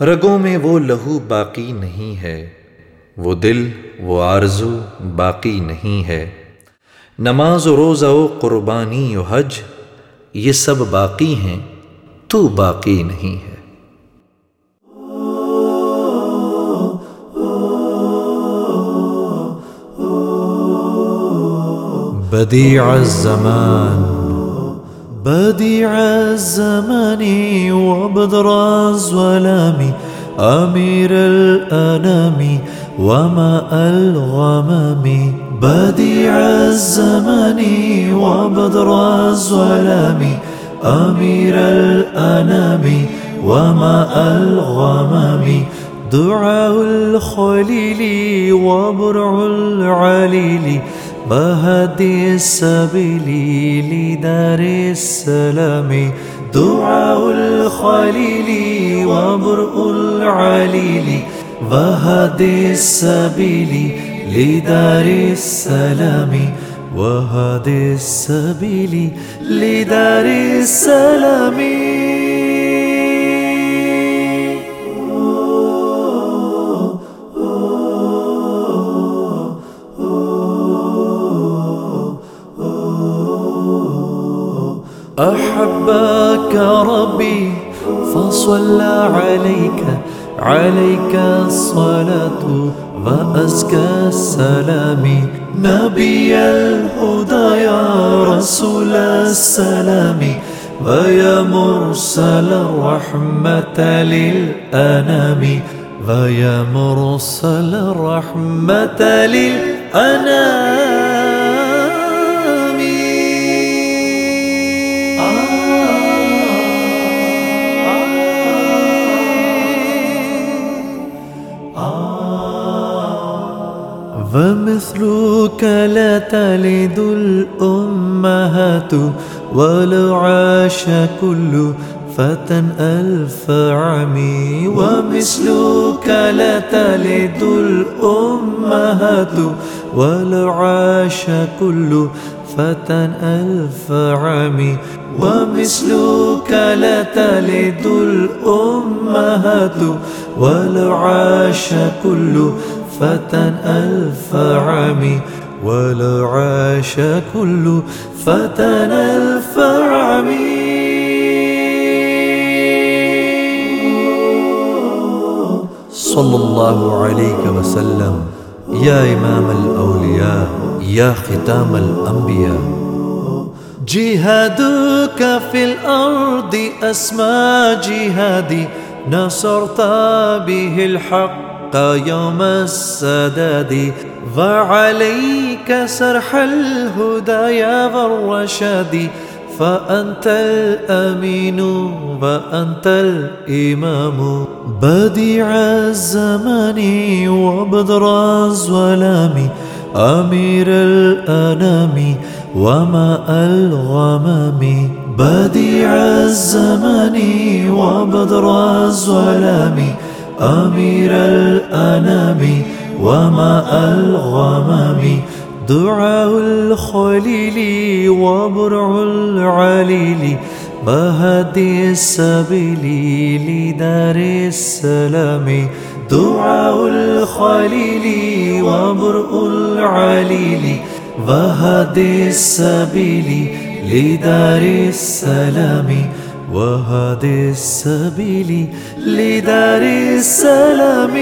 رگوں میں وہ لہو باقی نہیں ہے۔ وہ دل، وہ آرزو باقی نہیں ہے۔ نماز و روزہ و قربانی و حج، یہ سب باقی ہیں، تو باقی نہیں ہے۔ بديع الزمان۔ بديع الزمان وبدر الظلام، أمير الأنام وماء الغمام. بديع الزمان وبدر الظلام، أمير الأنام وماء الغمام. دعاء الخليل وبرع العليل بهدي السبيل لدار السلام دعاء الخليل وبرء العليل وهدي السبيل لدار السلام وهدي السبيل لدار السلام أحبك ربي فصلى عليك عليك الصلاة وأزكى السلام. نبي الهدى يا رسول السلام، ويا مرسل الرحمة للأنام. ويا مرسل الرحمة للأنام. ومثلك لا تلد الأمهات ولو عاش كل فتى ألف عمي ومثلك لا تلد الأمهات ولو عاش كل فتى ألف عمي ومثلك لا تلد الأمهات ولو عاش كل فتى ألف عام ولو عاش كل فتى ألف عام صلى الله عليك وسلم. يا إمام الأولياء، يا ختام الأنبياء. جهادك في الأرض أسمى جهادي، نصرت به الحق. يوم السداد، وعليك سرح الهدى يا والرشاد فأنت الأمين وأنت الإمام. بديع الزمان وبدر الظلام. أمير الأنام وماء الغمام. بديع الزمان وبدر الظلام. أمير الأنام وماء الغمام دعاء الخليل وبرع العليل بهدي السبيل لدار السلام دعاء الخليل وبرء العليل وهدي السبيل لدار السلام وهدي السبيل لدار السلام